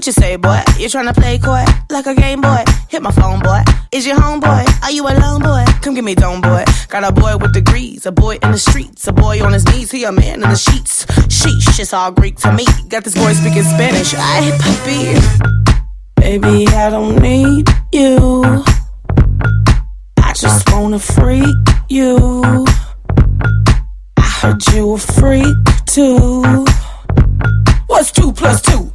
What you say, boy? You tryna play coy like a game boy? Hit my phone, boy. Is your homeboy? Are you alone, boy? Come give me dome, boy. Got a boy with degrees, a boy in the streets, a boy on his knees, he a man in the sheets. Sheesh, it's all Greek to me. Got this boy speaking Spanish. I hit puppy. Baby, I don't need you. I just wanna freak you. I heard you a freak too. What's two plus two?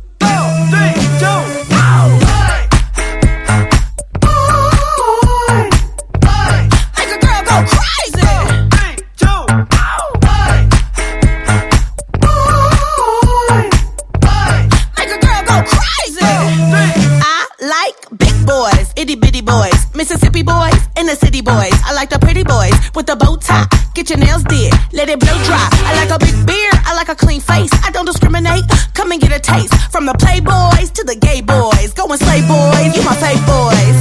Boys, itty bitty boys, Mississippi boys, and the city boys. I like the pretty boys with the bow tie. Get your nails did, let it blow dry. I like a big beard, I like a clean face. I don't discriminate. Come and get a taste from the playboys to the gay boys. Go and slay boys, you my fave boys.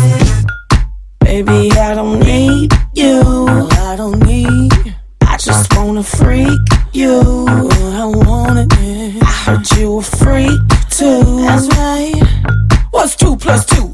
Baby, I don't need you. I don't need. I just wanna freak you. I want it. I heard you a freak too. That's right. What's two plus two?